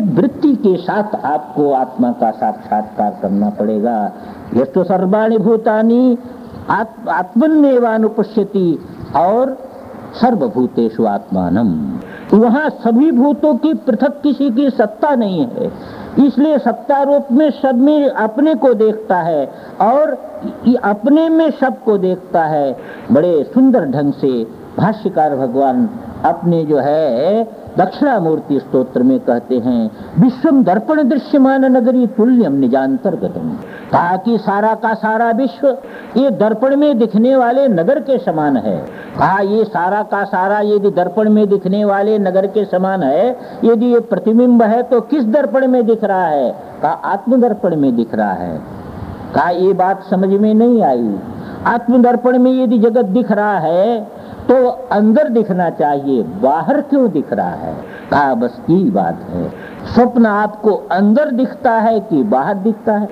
एक वृत्ति के साथ आपको आत्मा का साक्षात्कार करना पड़ेगा। यस्तो सर्वाणी भूतानी आत्मन्यवानुपश्यति और सर्वभूतेषु आत्मानम। वहाँ सभी भूतों की पृथक किसी की सत्ता नहीं है। इसलिए सत्ता रूप में सब में अपने को देखता है और अपने में सबको देखता है। बड़े सुंदर ढंग से भाष्यकार भगवान अपने जो है, दक्षिणामूर्ति स्त्रोत्र में कहते हैं विश्वम दर्पण दृश्यमान नगरी तुल्यम निजांतर्गतम। कहा कि सारा का सारा विश्व, ये दर्पण में दिखने वाले नगर के समान है। कहा, ये सारा का सारा यदि दर्पण में दिखने वाले नगर के समान है, यदि ये प्रतिबिंब है तो किस दर्पण में दिख रहा है? कहा आत्म दर्पण में दिख रहा है। कहा, ये बात समझ में नहीं आई। आत्मदर्पण में यदि जगत दिख रहा है तो अंदर दिखना चाहिए बाहर क्यों दिख रहा है? कहा बस यही बात है। स्वप्न आपको अंदर दिखता है कि बाहर दिखता है?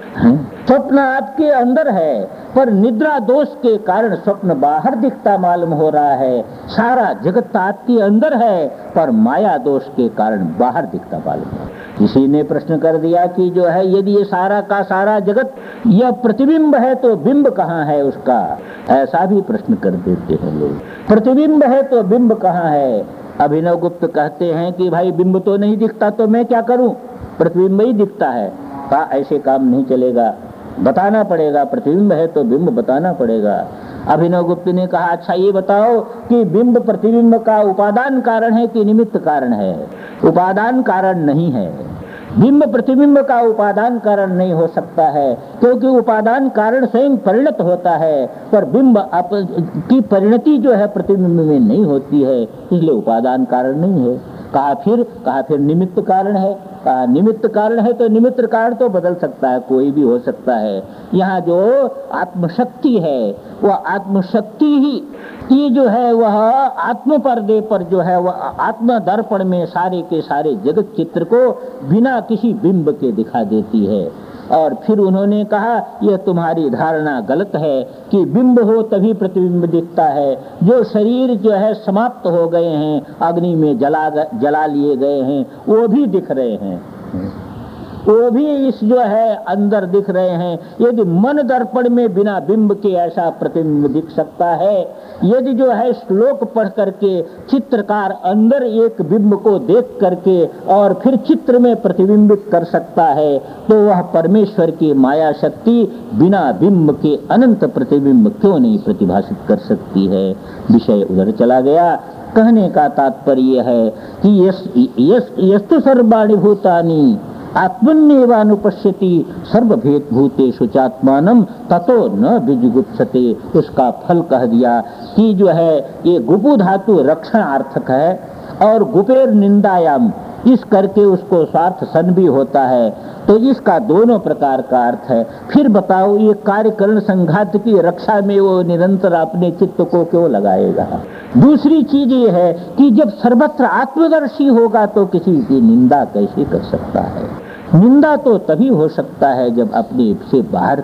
स्वप्न आपके अंदर है पर निद्रा दोष के कारण स्वप्न बाहर दिखता मालूम हो रहा है। सारा जगत आपके अंदर है पर माया दोष के कारण बाहर दिखता मालूम हो है। किसी ने प्रश्न कर दिया कि जो है, यदि ये सारा का सारा जगत यह प्रतिबिंब है तो बिंब कहाँ है उसका? ऐसा भी प्रश्न कर देते हैं लोग। प्रतिबिंब है तो बिंब कहाँ है? अभिनव गुप्त कहते हैं कि भाई, बिंब तो नहीं दिखता तो मैं क्या करूँ? प्रतिबिंब ही दिखता है। कहा ऐसे काम नहीं चलेगा। बताना पड़ेगा, प्रतिबिंब है तो बिंब बताना पड़ेगा। अभिनव गुप्त ने कहा अच्छा ये बताओ कि बिंब प्रतिबिंब का उपादान कारण है कि निमित्त कारण है? उपादान कारण नहीं है। बिंब प्रतिबिंब का उपादान कारण नहीं हो सकता है, क्योंकि उपादान कारण स्वयं परिणत होता है, पर बिंब की परिणति जो है प्रतिबिंब में नहीं होती है, इसलिए उपादान कारण नहीं है। कहा फिर कहा फिर निमित्त कारण है। कहा निमित्त कारण है तो निमित्त कारण तो बदल सकता है, कोई भी हो सकता है। यहाँ जो आत्मशक्ति है, वह आत्मशक्ति ही, ये जो है वह आत्म पर्दे पर जो है वह आत्म दर्पण में सारे के सारे जगत चित्र को बिना किसी बिंब के दिखा देती है। और फिर उन्होंने कहा, यह तुम्हारी धारणा गलत है कि बिंब हो तभी प्रतिबिंब दिखता है। जो शरीर जो है समाप्त हो गए हैं, अग्नि में जला जला लिए गए हैं, वो भी दिख रहे हैं। वो भी इस जो है अंदर दिख रहे हैं। यदि मन दर्पण में बिना बिंब के ऐसा प्रतिबिंब दिख सकता है, यदि जो है श्लोक पढ़ करके चित्रकार अंदर एक बिंब को देख करके और फिर चित्र में प्रतिबिंबित कर सकता है तो वह परमेश्वर की माया शक्ति बिना बिंब के अनंत प्रतिबिंब क्यों नहीं प्रतिभाषित कर सकती है? विषय उधर चला गया। कहने का तात्पर्य है कि यस यस, यस्तु सर्वाणी भूतानी आत्मन्यवानुपश्यति सर्वभेद भूते शुचात्मान ततो न बीजगुप्सते उसका फल कह दिया कि जो है, ये गुपु धातु रक्षण अर्थक है और गुपेर निंदायाम, इस करके उसको स्वार्थ सन भी होता है। तो इसका दोनों प्रकार का अर्थ है। फिर बताओ, ये कार्यकरण संघात की रक्षा में वो निरंतर अपने चित्त को क्यों लगाएगा? दूसरी चीज़ ये है कि जब सर्वत्र आत्मदर्शी होगा तो किसी की निंदा कैसे कर सकता है? निंदा तो तभी हो सकता है जब अपने से बाहर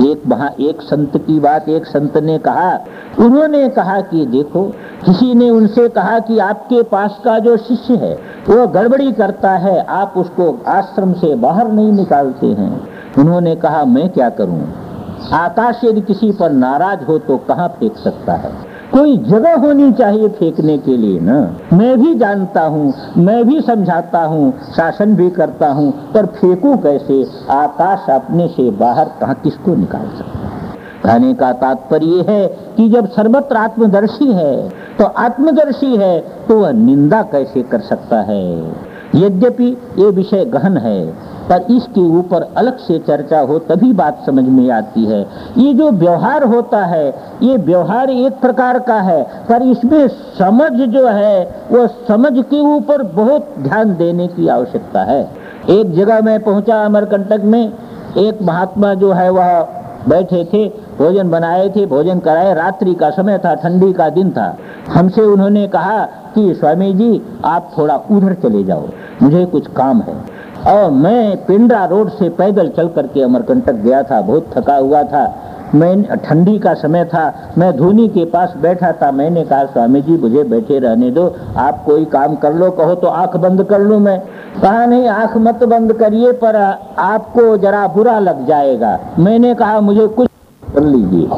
एक वहाँ एक संत की बात एक संत ने कहा। उन्होंने कहा कि देखो, किसी ने उनसे कहा कि आपके पास का जो शिष्य है, वो गड़बड़ी करता है, आप उसको आश्रम से बाहर नहीं निकालते हैं। उन्होंने कहा, मैं क्या करूँ? आकाश यदि किसी पर नाराज़ हो तो कहाँ फेंक सकता है? कोई जगह होनी चाहिए फेंकने के लिए ना। मैं भी जानता हूँ, मैं भी समझाता हूँ, शासन भी करता हूँ, पर फेंकू कैसे? आकाश अपने से बाहर कहा किसको निकाल सकता कहने का तात्पर्य है कि जब सर्वत्र आत्मदर्शी है तो आत्मदर्शी है तो वह निंदा कैसे कर सकता है? यद्यपि ये विषय गहन है पर इसके ऊपर अलग से चर्चा हो, तभी बात समझ में आती है। ये जो व्यवहार होता है, ये व्यवहार एक प्रकार का है, पर इसमें समझ जो है, वो समझ के ऊपर बहुत ध्यान देने की आवश्यकता है। एक जगह मैं पहुँचा अमरकंटक में, एक महात्मा जो है वह बैठे थे, भोजन बनाए थे, भोजन कराए, रात्रि का समय था, ठंडी का दिन था। हमसे उन्होंने कहा कि, स्वामी जी, आप थोड़ा उधर चले जाओ, मुझे कुछ काम है। और मैं पिंडरा रोड से पैदल चल करके अमरकंटक गया था, बहुत थका हुआ था। मैं ठंडी का समय था, मैं धोनी के पास बैठा था, मैंने कहा, स्वामी जी, मुझे बैठे रहने दो, आप कोई काम कर लो, कहो तो आँख बंद कर लू मैं। कहा, नहीं, आँख मत बंद करिए, पर आपको जरा बुरा लग जाएगा। मैंने कहा, मुझे कुछ कर लीजिए।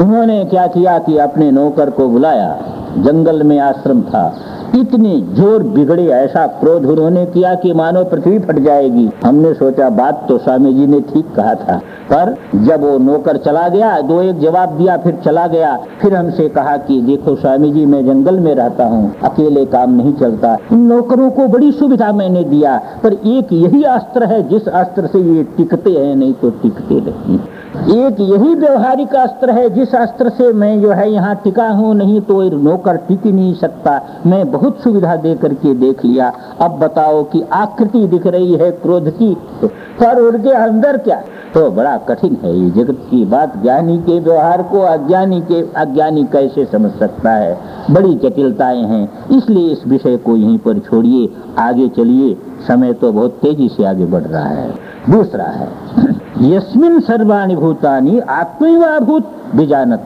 उन्होंने क्या किया कि अपने नौकर को बुलाया। जंगल में आश्रम था। इतनी ज़ोर बिगड़े ऐसा क्रोध उन्होंने किया कि मानो पृथ्वी फट जाएगी। हमने सोचा, बात तो स्वामी जी ने ठीक कहा था। पर जब वो नौकर चला गया, दो एक जवाब दिया, फिर चला गया। फिर हमसे कहा कि, देखो स्वामी जी मैं जंगल में रहता हूँ, अकेले काम नहीं चलता। इन नौकरों को बड़ी सुविधा मैंने दिया, पर एक यही अस्त्र है, जिस अस्त्र से ये टिकते हैं, नहीं तो टिकते नहीं। एक यही व्यवहारिक अस्त्र है, जिस अस्त्र से मैं जो है यहाँ टिका हूँ, नहीं तो नौकर टिक नहीं सकता। मैं बहुत सुविधा दे करके देख लिया। अब बताओ कि आकृति दिख रही है क्रोध की पर उनके अंदर क्या? तो बड़ा कठिन है ये जगत की बात। ज्ञानी के व्यवहार को अज्ञानी के, अज्ञानी कैसे समझ सकता है? बड़ी जटिलताएँ हैं। इसलिए इस विषय को यहीं पर छोड़िए, आगे चलिए। समय तो बहुत तेज़ी से आगे बढ़ रहा है। दूसरा है, यस्मिन सर्वाणी भूतानी आत्मैवाभूत बीजानत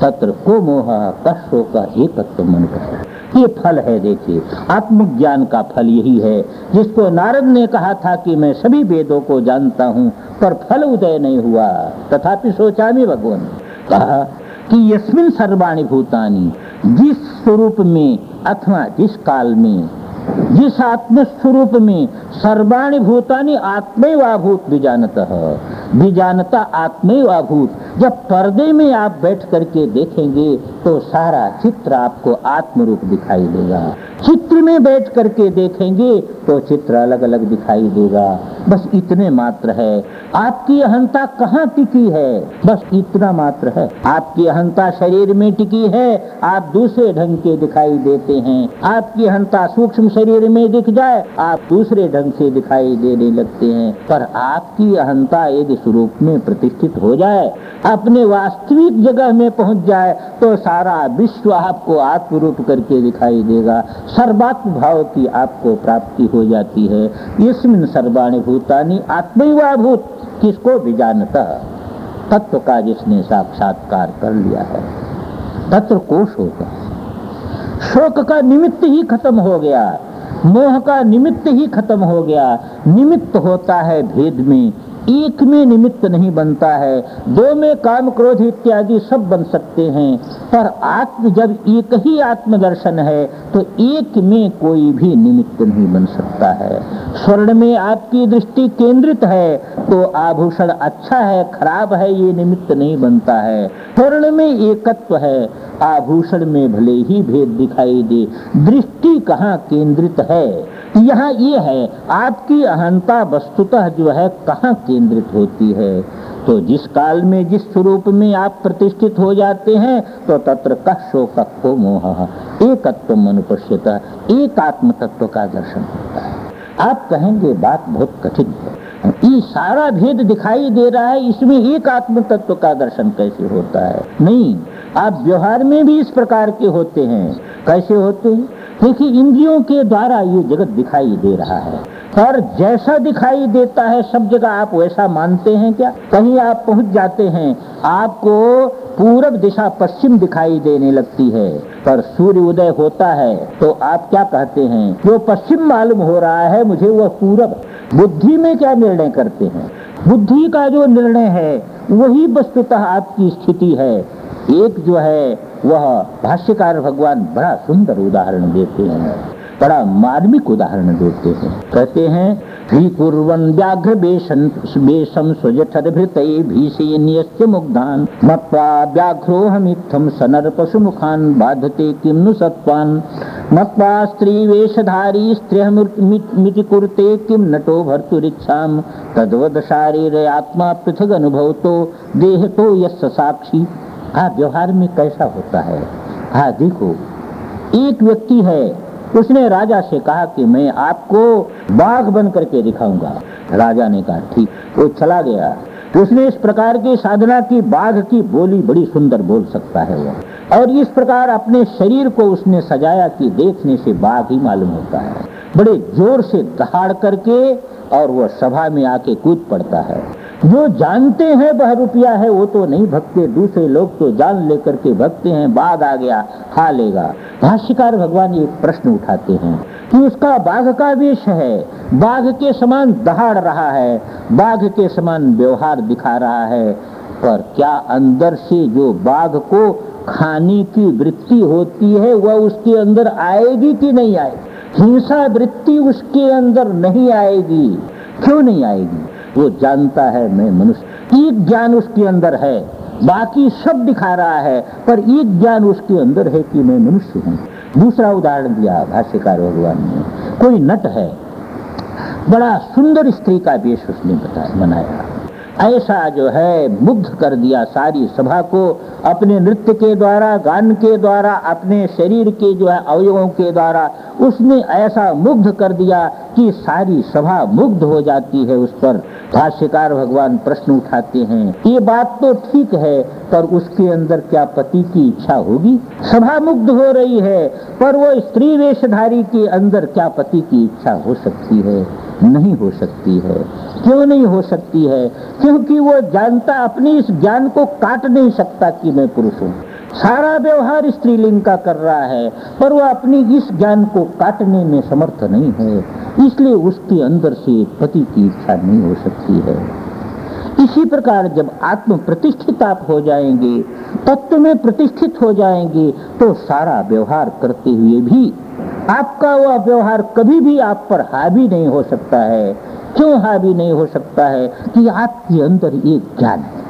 तत्र को मोह का एक मन ये फल है, देखिए। आत्मज्ञान का फल यही है। जिसको नारद ने कहा था कि मैं सभी वेदों को जानता हूँ, पर फल उदय नहीं हुआ। तथापि सोचा भी भगवान। कहा कि यस्मिन सर्वाणी भूतानी, जिस स्वरूप में अथवा जिस काल में, जिस आत्म स्वरूप में सर्वाणी भूतानी आत्मैवाभूत बीजानत बीजानता आत्मैवाभूत जब पर्दे में आप बैठ करके देखेंगे तो सारा चित्र आपको आत्म रूप दिखाई देगा। चित्र में बैठ करके देखेंगे तो चित्र अलग अलग दिखाई देगा। बस इतने मात्र है। आपकी अहंता कहाँ टिकी है? बस इतना मात्र है। आपकी अहंता शरीर में टिकी है। आप दूसरे ढंग के दिखाई देते हैं। आपकी अहंता सूक्ष्म शरीर में दिख जाए, आप दूसरे ढंग से दिखाई देने लगते हैं। पर आपकी अहंता यदि स्वरूप में प्रतिष्ठित हो जाए, अपने वास्तविक जगह में पहुँच जाए तो सारा विश्व आपको आत्मरूप करके दिखाई देगा। सर्वात्म भाव की आपको प्राप्ति हो जाती है। इसमें सर्वाणी भूतानी आत्मैवाभूत, किसको भी जानता। तत्व का जिसने साक्षात्कार कर लिया है। तत्व को शोक शोक का निमित्त ही खत्म हो गया। मोह का निमित्त ही खत्म हो गया। निमित्त होता है भेद में। एक में निमित्त नहीं बनता है। दो में काम क्रोध इत्यादि सब बन सकते हैं। पर आत्म जब एक ही आत्मदर्शन है तो एक में कोई भी निमित्त नहीं बन सकता है। स्वर्ण में आपकी दृष्टि केंद्रित है तो आभूषण अच्छा है, खराब है, ये निमित्त नहीं बनता है। स्वर्ण में एकत्व है, आभूषण में भले ही भेद दिखाई दे। दृष्टि कहाँ केंद्रित है? यहाँ ये है, आपकी अहंता वस्तुतः जो है कहाँ केंद्रित होती है? तो जिस काल में, जिस स्वरूप में आप प्रतिष्ठित हो जाते हैं तो तत्र का शोक को मोह। एकत्व अनुपश्यता एक आत्म तत्व का दर्शन होता है। आप कहेंगे, बात बहुत कठिन है। ये सारा भेद दिखाई दे रहा है, इसमें एक आत्म तत्व का दर्शन कैसे होता है? नहीं, आप व्यवहार में भी इस प्रकार के होते हैं। कैसे होते हैं? देखिए इंद्रियों के द्वारा ये जगत दिखाई दे रहा है। और जैसा दिखाई देता है, सब जगह आप वैसा मानते हैं क्या? कहीं आप पहुँच जाते हैं, आपको पूरब दिशा, पश्चिम दिखाई देने लगती है। पर सूर्य उदय होता है तो आप क्या कहते हैं? जो पश्चिम मालूम हो रहा है, मुझे वह पूरब। बुद्धि में क्या निर्णय करते हैं? बुद्धि का जो निर्णय है, वही वस्तुतः आपकी स्थिति है। एक जो है, वह भाष्यकार भगवान बड़ा सुंदर उदाहरण देते हैं, बड़ा मार्मिक उदाहरण देते हैं। कहते हैं कुर्वन व्याघ्र बेशन बेशम स्वजठरभृत भीषेन्यस्य मुग्धान। मत्वा व्याघ्रोहमित्थम सनर पशु मुखान बाधते किम नु सत्वान मत्वा स्त्री वेशधारी स्त्रियमिति कुरते किम नटो भर्तुरिच्छाम। तद्वद शारीर आत्मा पृथक अनुभव तो देह तो यश साक्षी। हाँ व्यवहार में कैसा होता है? हाँ देखो, एक व्यक्ति है, उसने राजा से कहा कि मैं आपको बाघ बन करके दिखाऊँगा। राजा ने कहा, ठीक, वो चला गया। उसने इस प्रकार की साधना की, बाघ की बोली बड़ी सुंदर बोल सकता है वो। और इस प्रकार अपने शरीर को उसने सजाया कि देखने से बाघ ही मालूम होता है। बड़े ज़ोर से दहाड़ करके और वह सभा में आके कूद पड़ता है। जो जानते हैं वह रुपया है, वो तो नहीं भगते। दूसरे लोग तो जान लेकर के भगते हैं बाद आ गया, खा लेगा। भाष्यकार भगवान ये प्रश्न उठाते हैं कि उसका बाघ का वेश है। बाघ के समान दहाड़ रहा है, बाघ के समान व्यवहार दिखा रहा है। पर क्या अंदर से जो बाघ को खाने की वृत्ति होती है, वह उसके अंदर आएगी कि नहीं आएगी? हिंसा वृत्ति उसके अंदर नहीं आएगी। क्यों नहीं आएगी? वो जानता है मैं मनुष्य। एक ज्ञान उसके अंदर है, बाकी सब दिखा रहा है, पर एक ज्ञान उसके अंदर है कि मैं मनुष्य हूँ। दूसरा उदाहरण दिया भाष्यकार भगवान ने। कोई नट है, बड़ा सुंदर स्त्री का वेश उसने बताया बनाया ऐसा जो है मुग्ध कर दिया सारी सभा को, अपने नृत्य के द्वारा, गान के द्वारा, अपने शरीर के जो है, अवयवों के द्वारा, उसने ऐसा मुग्ध कर दिया कि सारी सभा मुग्ध हो जाती है उस पर। भाष्यकार भगवान प्रश्न उठाते हैं, ये बात तो ठीक है, पर उसके अंदर क्या पति की इच्छा होगी? सभा मुग्ध हो रही है, पर वो स्त्री वेशधारी के अंदर क्या पति की इच्छा हो सकती है? नहीं हो सकती है। क्यों नहीं हो सकती है? क्योंकि वो जानता, अपनी इस ज्ञान को काट नहीं सकता कि मैं पुरुष हूँ। सारा व्यवहार स्त्रीलिंग का कर रहा है, पर वो अपनी इस ज्ञान को काटने में समर्थ नहीं है। इसलिए उसके अंदर से पति की इच्छा नहीं हो सकती है। इसी प्रकार जब आत्म प्रतिष्ठित आप हो जाएँगे, तत्व में प्रतिष्ठित हो जाएँगे तो सारा व्यवहार करते हुए भी आपका वह व्यवहार कभी भी आप पर हावी नहीं हो सकता है। क्यों हावी नहीं हो सकता है? कि आपके अंदर एक ज्ञान है।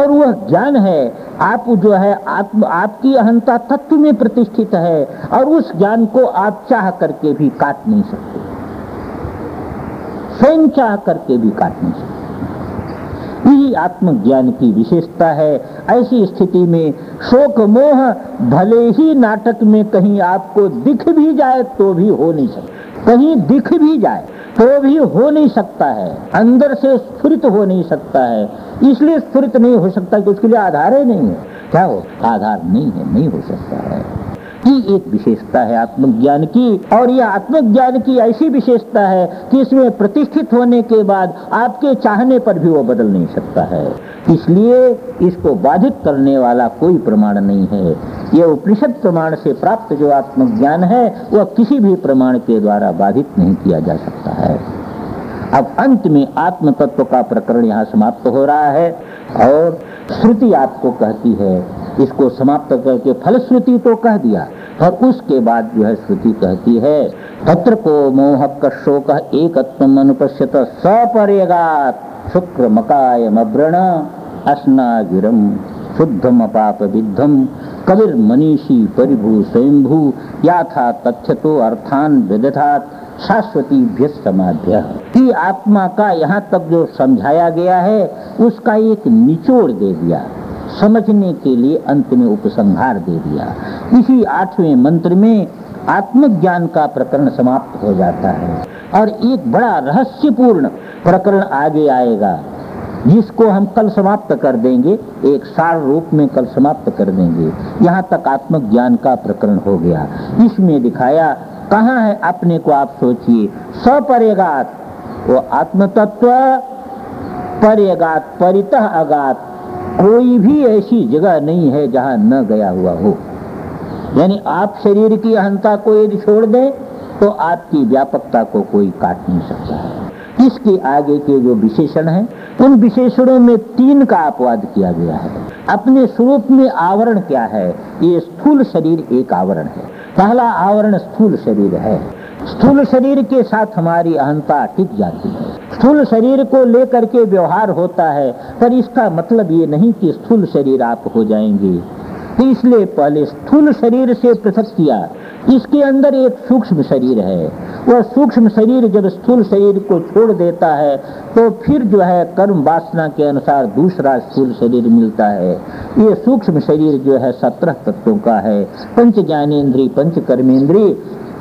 और वह ज्ञान है, आप जो है आत्म आपकी अहंता तत्व में प्रतिष्ठित है, और उस ज्ञान को आप चाह करके भी काट नहीं सकते। स्वयं चाह करके भी काट नहीं सकते। यही आत्मज्ञान की विशेषता है। ऐसी स्थिति में शोक मोह भले ही नाटक में कहीं आपको दिख भी जाए तो भी हो नहीं सकता। कहीं दिख भी जाए तो भी हो नहीं सकता है। अंदर से स्फुरित हो नहीं सकता है। इसलिए स्फुरित नहीं हो सकता कि उसके लिए आधार ही नहीं है। क्या हो? आधार नहीं है, नहीं हो सकता है। की एक विशेषता है आत्मज्ञान की। और यह आत्मज्ञान की ऐसी विशेषता है कि इसमें प्रतिष्ठित होने के बाद आपके चाहने पर भी वो बदल नहीं सकता है। इसलिए इसको बाधित करने वाला कोई प्रमाण नहीं है। यह उपनिषद प्रमाण से प्राप्त जो आत्मज्ञान है, वह किसी भी प्रमाण के द्वारा बाधित नहीं किया जा सकता है। अब अंत में आत्म तत्व का प्रकरण यहाँ समाप्त हो रहा है और श्रुति आपको कहती है इसको समाप्त करके फलश्रुति तो कह दिया। और उसके बाद जो है श्रुति कहती है, तत्र को मोह शोक एक अनुपश्यत सपरेगात शुक्र मकाय मव्रण अस्नागिरम शुद्धम अपाप विद्धम कबीर मनीषी परिभू स्वयंभू या था तथ्य तो अर्थान विदधात शाश्वती समाध्य। की आत्मा का यहाँ तक जो समझाया गया है, उसका एक निचोड़ दे दिया। समझने के लिए अंत में उपसंहार दे दिया। इसी आठवें मंत्र में आत्मज्ञान का प्रकरण समाप्त हो जाता है और एक बड़ा रहस्यपूर्ण प्रकरण आगे आएगा, जिसको हम कल समाप्त कर देंगे, एक सार रूप में कल समाप्त कर देंगे। यहाँ तक आत्मज्ञान का प्रकरण हो गया। इसमें दिखाया, कहाँ है अपने को आप सोचिए। सपरेगात, वो आत्म तत्व परेगात, परितः अगात कोई भी ऐसी जगह नहीं है जहाँ न गया हुआ हो। यानी आप शरीर की अहंता को यदि छोड़ दें तो आपकी व्यापकता को कोई काट नहीं सकता है। इसके आगे के जो विशेषण हैं, उन विशेषणों में तीन का अपवाद किया गया है। अपने स्वरूप में आवरण क्या है? ये स्थूल शरीर एक आवरण है। पहला आवरण स्थूल शरीर है। स्थूल शरीर के साथ हमारी अहंता टिक जाती है। स्थूल शरीर को लेकर के व्यवहार होता है, पर इसका मतलब ये नहीं कि स्थूल शरीर आप हो जाएँगे। तो इसलिए पहले स्थूल शरीर से पृथक किया। इसके अंदर एक सूक्ष्म शरीर है। वह सूक्ष्म शरीर जब स्थूल शरीर को छोड़ देता है तो फिर जो है कर्म वासना के अनुसार दूसरा स्थूल शरीर मिलता है। ये सूक्ष्म शरीर जो है सत्रह तत्वों का है। पंच ज्ञानेन्द्रीय पंच कर्मेंद्री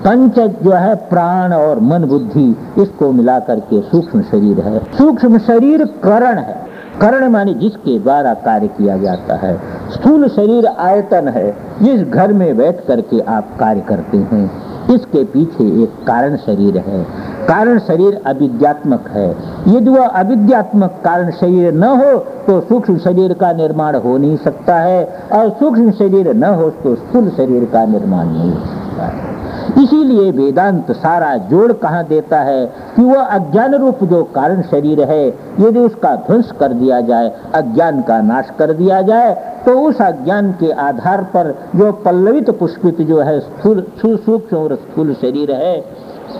पंच जो है प्राण और मन बुद्धि, इसको मिला करके सूक्ष्म शरीर है। सूक्ष्म शरीर करण है। करण माने जिसके द्वारा कार्य किया जाता है। स्थूल शरीर आयतन है। जिस घर में बैठ करके आप कार्य करते हैं। इसके पीछे एक कारण शरीर है। कारण शरीर अविद्यात्मक है। यदि वह अविद्यात्मक कारण शरीर न हो तो सूक्ष्म शरीर का निर्माण हो नहीं सकता है। और सूक्ष्म शरीर न हो तो स्थूल शरीर का निर्माण नहीं हो सकता है। इसीलिए वेदांत सारा जोड़ कहा देता है कि वह अज्ञान रूप जो कारण शरीर है, यदि उसका ध्वंस कर दिया जाए, अज्ञान का नाश कर दिया जाए तो उस अज्ञान के आधार पर जो पल्लवित पुष्पित जो है सूक्ष्म और स्थूल शरीर है,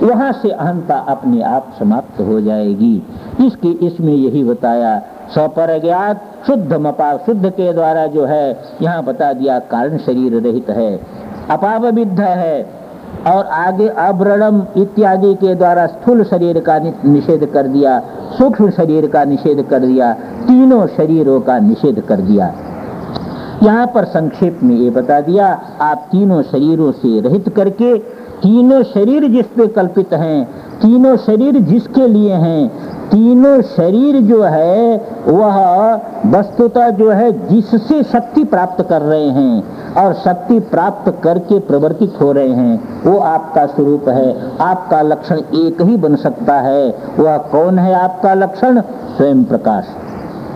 वहाँ से अहंता अपने आप समाप्त हो जाएगी। इसकी इसमें यही बताया सपर ज्ञात शुद्ध मपा, शुद्ध के द्वारा जो है, यहाँ बता दिया, कारण शरीर रहित है। अपाविद्ध है और आगे अब्रणम इत्यादि के द्वारा स्थूल शरीर का निषेध कर दिया, सूक्ष्म शरीर का निषेध कर दिया, तीनों शरीरों का निषेध कर दिया। यहाँ पर संक्षेप में ये बता दिया, आप तीनों शरीरों से रहित करके, तीनों शरीर जिस पे कल्पित हैं, तीनों शरीर जिसके लिए हैं, तीनों शरीर जो है, वह वस्तुता जो है जिससे शक्ति प्राप्त कर रहे हैं। और शक्ति प्राप्त करके प्रवर्तित हो रहे हैं। वो आपका स्वरूप है। आपका लक्षण एक ही बन सकता है। वह कौन है आपका लक्षण? स्वयं प्रकाश।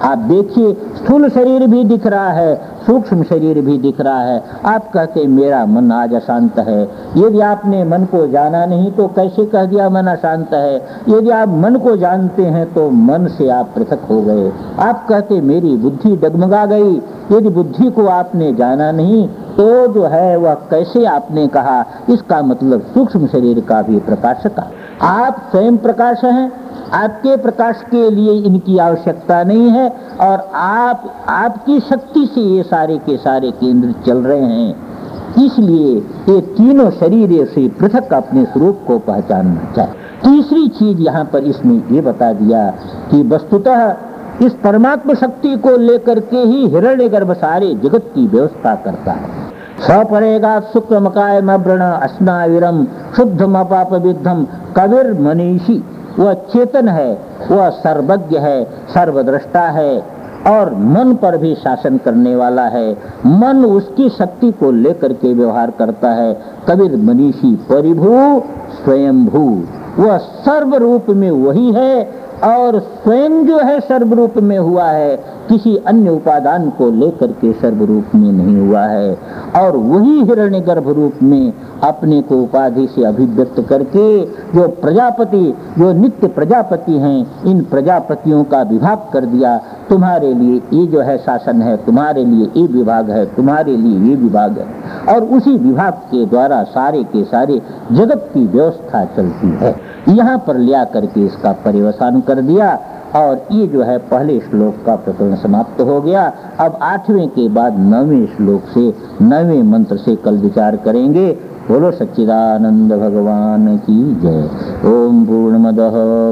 आप देखिए, स्थूल शरीर भी दिख रहा है, सूक्ष्म शरीर भी दिख रहा है। आप कहते, मेरा मन आज अशांत है। यदि आपने मन को जाना नहीं तो कैसे कह दिया मन अशांत है? यदि आप मन को जानते हैं तो मन से आप पृथक हो गए। आप कहते, मेरी बुद्धि डगमगा गई। यदि बुद्धि को आपने जाना नहीं तो जो है, वह कैसे आपने कहा? इसका मतलब सूक्ष्म शरीर का भी प्रकाशक आप स्वयं प्रकाश हैं आपके प्रकाश के लिए इनकी आवश्यकता नहीं है और आप, आपकी शक्ति से ये सारे के सारे केंद्र चल रहे हैं। इसलिए ये तीनों शरीर से पृथक अपने स्वरूप को पहचानना चाहिए। तीसरी चीज़ यहाँ पर इसने ये बता दिया कि वस्तुतः इस परमात्मा शक्ति को लेकर के ही हिरण्य गर्भ सारे जगत की व्यवस्था करता है। सपरेगा शुक्र मकाय मृण अस्नाविरम शुद्ध मपाप विद्धम कविर मनीषी वह चेतन है, वह सर्वज्ञ है, सर्वद्रष्टा है और मन पर भी शासन करने वाला है। मन उसकी शक्ति को लेकर के व्यवहार करता है। कबीर मनीषी, परिभू, स्वयंभू, वह सर्व रूप में वही है और स्वयं जो है सर्वरूप में हुआ है, किसी अन्य उपादान को लेकर के सर्वरूप में नहीं हुआ है। और वही हिरण्य गर्भ रूप में अपने को उपाधि से अभिव्यक्त करके जो प्रजापति, जो नित्य प्रजापति हैं, इन प्रजापतियों का विभाग कर दिया। तुम्हारे लिए ये जो है शासन है, तुम्हारे लिए ये विभाग है, तुम्हारे लिए ये विभाग है। और उसी विभाग के द्वारा सारे के सारे जगत की व्यवस्था चलती है। यहाँ पर लिया करके इसका परिवसान कर दिया और ये जो है पहले श्लोक का प्रकरण समाप्त हो गया। अब आठवें के बाद नवें श्लोक से नवें मंत्र से कल विचार करेंगे। बोलो सच्चिदानंद भगवान की जय। ओम पूर्णमद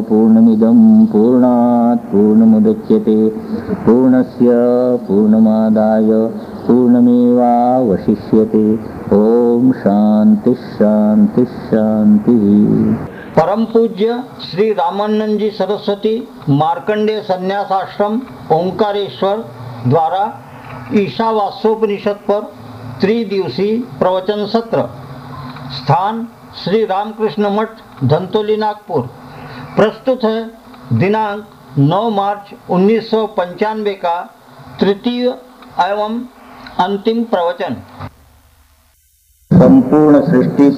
पूर्णमिदम पूर्णात् पूर्णमुदच्यते। पूर्णस्य पूर्णमादाय पूर्णमेवावशिष्यते। ओम शांति शांति शांति परम पूज्य श्री रामानंद जी सरस्वती मार्कंडेय संन्यासाश्रम ओंकारेश्वर द्वारा ईशावास्योपनिषद पर त्रिदिवसीय प्रवचन सत्र। स्थान श्री रामकृष्ण मठ धंतोली नागपुर। प्रस्तुत है दिनांक 9 मार्च उन्नीस सौ पंचानबे का तृतीय एवं अंतिम प्रवचन। संपूर्ण सृष्टि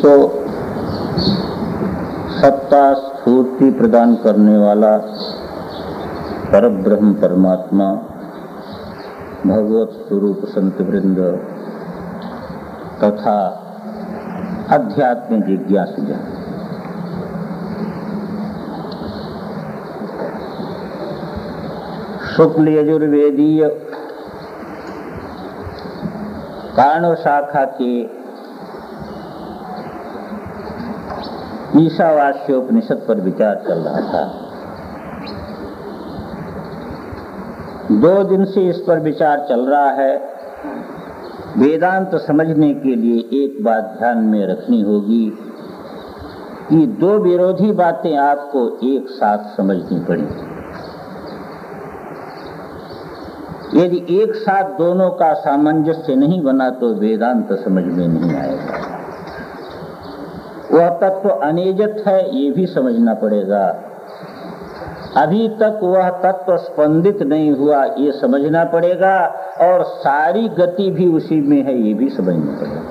सत्ता स्फूर्ति प्रदान करने वाला पर ब्रह्म परमात्मा, भगवत स्वरूप संत वृंद, तथा अध्यात्म जिज्ञासु जन शुक्ल यजुर्वेदीय कारण शाखा के ईशावास्योपनिषद पर विचार चल रहा था। दो दिन से इस पर विचार चल रहा है। वेदांत समझने के लिए एक बात ध्यान में रखनी होगी कि दो विरोधी बातें आपको एक साथ समझनी पड़ी। यदि एक साथ दोनों का सामंजस्य नहीं बना तो वेदांत समझ में नहीं आएगा। वह तत्व अनेजत है, ये भी समझना पड़ेगा। अभी तक वह तत्व स्पंदित नहीं हुआ, ये समझना पड़ेगा, और सारी गति भी उसी में है, ये भी समझना पड़ेगा।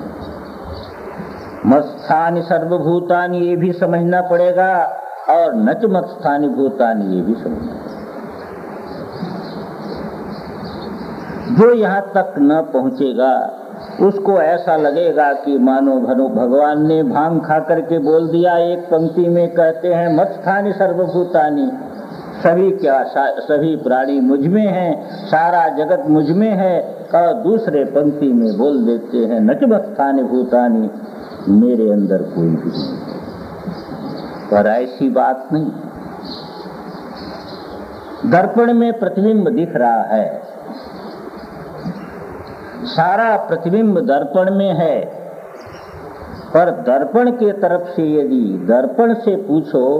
मत्स्थान सर्वभूतान, ये भी समझना पड़ेगा, और नच मत्स्थानी भूतान, ये भी समझना पड़ेगा। जो यहाँ तक न पहुँचेगा उसको ऐसा लगेगा कि मानो भनो, भगवान ने भाँग खा करके बोल दिया, एक पंक्ति में कहते हैं, मत स्थानी सर्वभूतानी। सभी क्या सभी प्राणी मुझमें हैं, सारा जगत मुझमें है और दूसरे पंक्ति में बोल देते हैं नचमत स्थानी भूतानी, मेरे अंदर कोई भी नहीं। पर ऐसी बात नहीं। दर्पण में प्रतिबिंब दिख रहा है। सारा प्रतिबिंब दर्पण में है। पर दर्पण के तरफ़ से यदि दर्पण से पूछो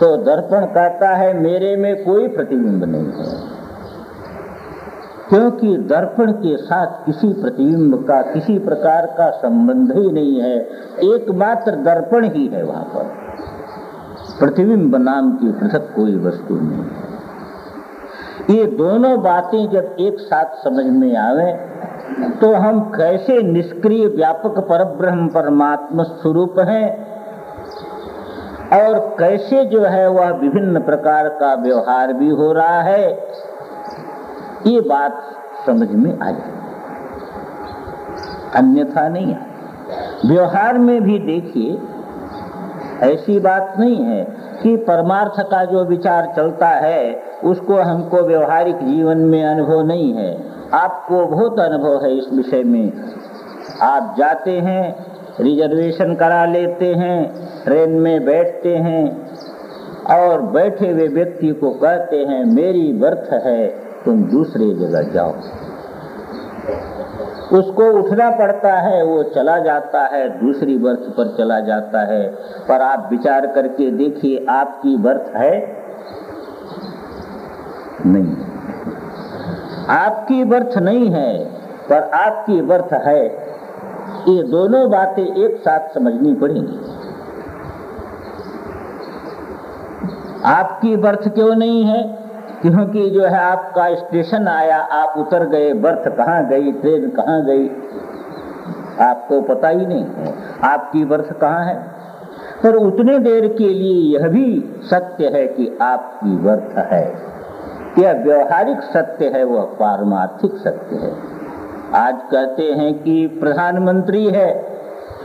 तो दर्पण कहता है, मेरे में कोई प्रतिबिंब नहीं है। क्योंकि दर्पण के साथ किसी प्रतिबिंब का, किसी प्रकार का संबंध ही नहीं है। एकमात्र दर्पण ही है वहाँ पर। प्रतिबिंब नाम की पृथक कोई वस्तु नहीं है। ये दोनों बातें जब एक साथ समझ में आवे तो हम कैसे निष्क्रिय व्यापक पर ब्रह्म परमात्मा स्वरूप हैं? और कैसे जो है वह विभिन्न प्रकार का व्यवहार भी हो रहा है? ये बात समझ में आ जाए। अन्यथा नहीं है। व्यवहार में भी देखिए, ऐसी बात नहीं है कि परमार्थ का जो विचार चलता है, उसको हमको व्यवहारिक जीवन में अनुभव नहीं है। आपको बहुत अनुभव है इस विषय में। आप जाते हैं रिजर्वेशन करा लेते हैं ट्रेन में बैठते हैं और बैठे हुए व्यक्ति को कहते हैं, मेरी बर्थ है, तुम दूसरे जगह जाओ। उसको उठना पड़ता है, वो चला जाता है, दूसरी बर्थ पर चला जाता है। पर आप विचार करके देखिए, आपकी बर्थ है? नहीं। आपकी बर्थ नहीं है, पर आपकी बर्थ है। ये दोनों बातें एक साथ समझनी पड़ेंगी। आपकी बर्थ क्यों नहीं है? क्योंकि जो है आपका स्टेशन आया, आप उतर गए बर्थ कहाँ गई, ट्रेन कहाँ गई? आपको पता ही नहीं है, आपकी बर्थ कहाँ है? पर उतने देर के लिए यह भी सत्य है कि आपकी बर्थ है। यह व्यवहारिक सत्य है, वह पारमार्थिक सत्य है। आज कहते हैं कि प्रधानमंत्री है,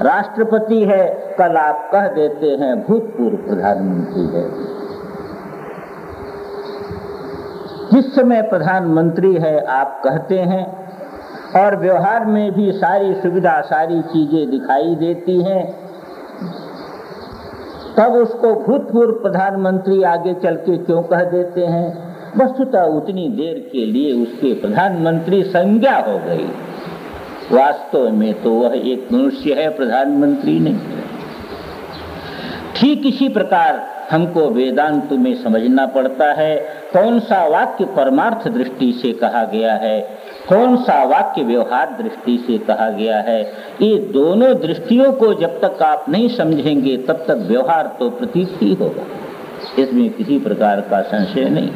राष्ट्रपति है, कल आप कह देते हैं भूतपूर्व प्रधानमंत्री है। जिस समय प्रधानमंत्री है, आप कहते हैं, और व्यवहार में भी सारी सुविधा, सारी चीज़ें दिखाई देती हैं, तब उसको भूतपूर्व प्रधानमंत्री आगे चल के क्यों कह देते हैं? वस्तुतः उतनी देर के लिए उसके प्रधानमंत्री संज्ञा हो गई। वास्तव में तो वह एक मनुष्य है, प्रधानमंत्री नहीं ठीक इसी प्रकार हमको वेदांत में समझना पड़ता है, कौन सा वाक्य परमार्थ दृष्टि से कहा गया है, कौन सा वाक्य व्यवहार दृष्टि से कहा गया है, ये दोनों दृष्टियों को जब तक आप नहीं समझेंगे, तब तक व्यवहार तो प्रतीत ही होगा। इसमें किसी प्रकार का संशय नहीं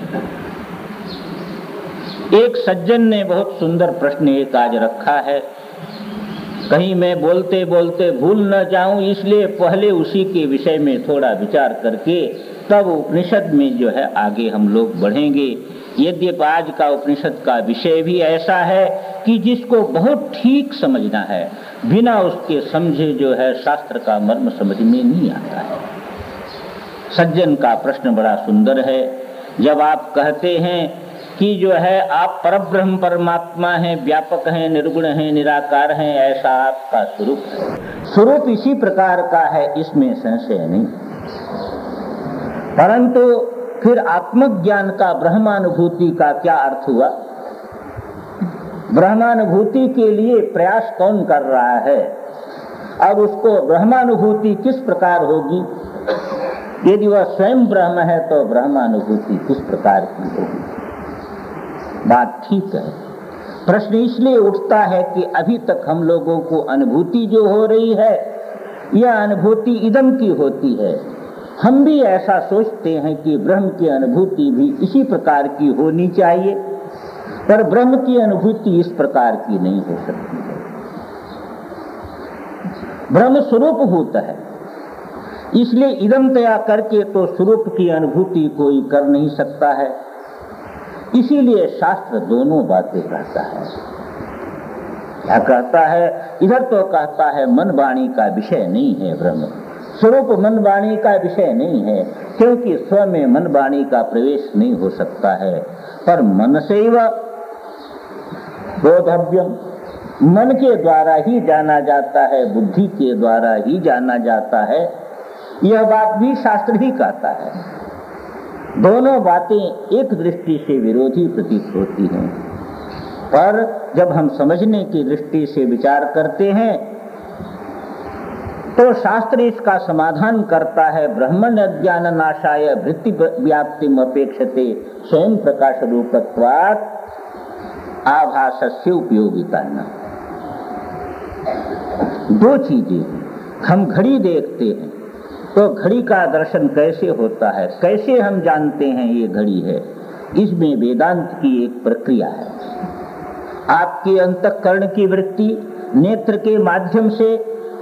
एक सज्जन ने बहुत सुंदर प्रश्न एक आज रखा है। कहीं मैं बोलते बोलते भूल न जाऊँ, इसलिए पहले उसी के विषय में थोड़ा विचार करके तब उपनिषद में जो है आगे हम लोग बढ़ेंगे। यद्यप आज का उपनिषद का विषय भी ऐसा है कि जिसको बहुत ठीक समझना है, बिना उसके समझे जो है शास्त्र का मर्म समझ में नहीं आता है। सज्जन का प्रश्न बड़ा सुंदर है। जब आप कहते हैं कि जो है, आप पर ब्रह्म परमात्मा हैं, व्यापक हैं, निर्गुण हैं, निराकार हैं, ऐसा आपका स्वरूप है। स्वरूप इसी प्रकार का है, इसमें संशय नहीं। परंतु फिर आत्मज्ञान का ब्रह्मानुभूति का क्या अर्थ हुआ? ब्रह्मानुभूति के लिए प्रयास कौन कर रहा है? अब उसको ब्रह्मानुभूति किस प्रकार होगी? यदि वह स्वयं ब्रह्म है तो ब्रह्मानुभूति किस प्रकार की होगी? बात ठीक है। प्रश्न इसलिए उठता है कि अभी तक हम लोगों को अनुभूति जो हो रही है, यह अनुभूति इदम की होती है। हम भी ऐसा सोचते हैं कि ब्रह्म की अनुभूति भी इसी प्रकार की होनी चाहिए, पर ब्रह्म की अनुभूति इस प्रकार की नहीं हो सकती है। ब्रह्म स्वरूप भूत है। इसलिए इदम तया करके तो स्वरूप की अनुभूति कोई कर नहीं सकता है। इसीलिए शास्त्र दोनों बातें कहता है। क्या कहता है? इधर तो कहता है मन वाणी का विषय नहीं है ब्रह्म। स्वरूप मन वाणी का विषय नहीं है, क्योंकि स्व में मन वाणी का प्रवेश नहीं हो सकता है। पर मन से बोधव्यम, मन के द्वारा ही जाना जाता है, बुद्धि के द्वारा ही जाना जाता है। यह बात भी शास्त्र ही कहता है। दोनों बातें एक दृष्टि से विरोधी प्रतीत होती हैं। पर जब हम समझने की दृष्टि से विचार करते हैं तो शास्त्र इसका समाधान करता है। ब्रह्मण अज्ञान नाशाय वृत्ति व्याप्ति अपेक्षते स्वयं प्रकाश रूपत्वात आभास से उपयोगिता न दो चीज़ें हम घड़ी देखते हैं। तो घड़ी का दर्शन कैसे होता है? कैसे हम जानते हैं ये घड़ी है? इसमें वेदांत की एक प्रक्रिया है। आपके अंतकरण की वृत्ति नेत्र के माध्यम से